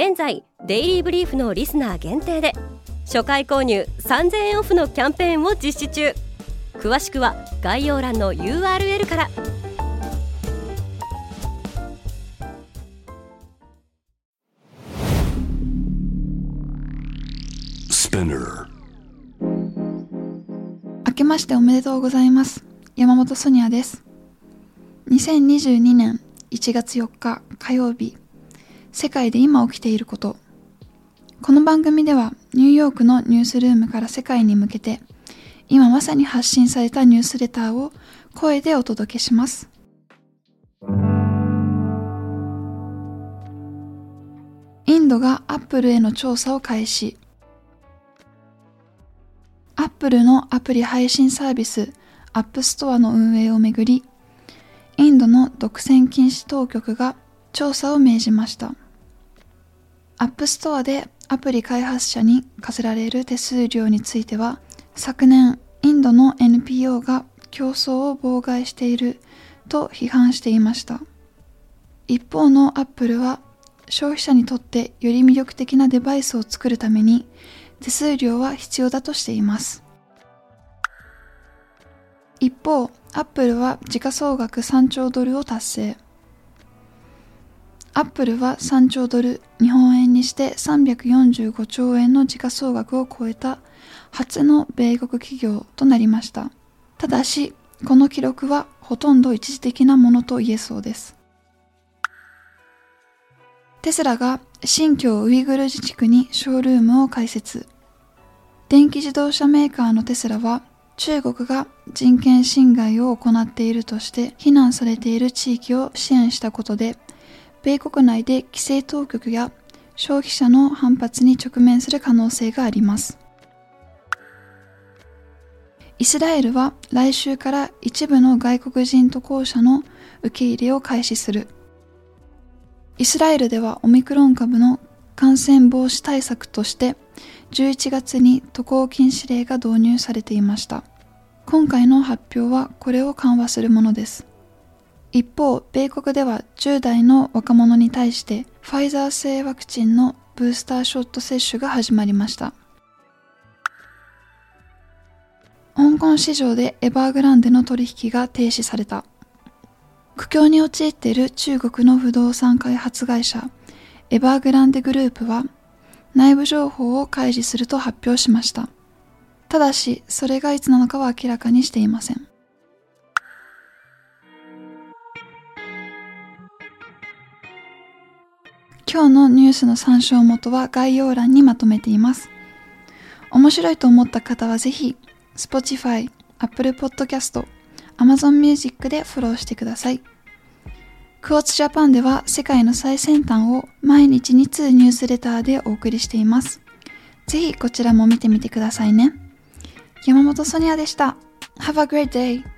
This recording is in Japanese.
現在デイリーブリーフのリスナー限定で初回購入3000円オフのキャンペーンを実施中。詳しくは概要欄の URL から。明けましておめでとうございます。山本ソニアです。2022年1月4日火曜日世界で今起きていること。この番組ではニューヨークのニュースルームから世界に向けて今まさに発信されたニュースレターを声でお届けします。インドがアップルへの調査を開始。アップルのアプリ配信サービスアップストアの運営をめぐりインドの独占禁止当局が調査を命じました。アップストアでアプリ開発者に課せられる手数料については昨年インドの NPO が競争を妨害していると批判していました。一方のアップルは消費者にとってより魅力的なデバイスを作るために手数料は必要だとしています。一方アップルは時価総額3兆ドルを達成。アップルは3兆ドル、日本円にして345兆円の時価総額を超えた初の米国企業となりました。ただし、この記録はほとんど一時的なものと言えそうです。テスラが新疆ウイグル自治区にショールームを開設。電気自動車メーカーのテスラは中国が人権侵害を行っているとして非難されている地域を支援したことで米国内で規制当局や消費者の反発に直面する可能性があります。イスラエルは来週から一部の外国人渡航者の受け入れを開始する。イスラエルではオミクロン株の感染防止対策として11月に渡航禁止令が導入されていました。今回の発表はこれを緩和するものです。一方、米国では10代の若者に対してファイザー製ワクチンのブースターショット接種が始まりました。香港市場でエバーグランデの取引が停止された。苦境に陥っている中国の不動産開発会社エバーグランデグループは内部情報を開示すると発表しました。ただし、それがいつなのかは明らかにしていません。今日のニュースの参照元は概要欄にまとめています。面白いと思った方はぜひ、Spotify、Apple Podcast、Amazon Music でフォローしてください。クォーツジャパンでは世界の最先端を毎日2通ニュースレターでお送りしています。ぜひこちらも見てみてくださいね。山本ソニアでした。Have a great day!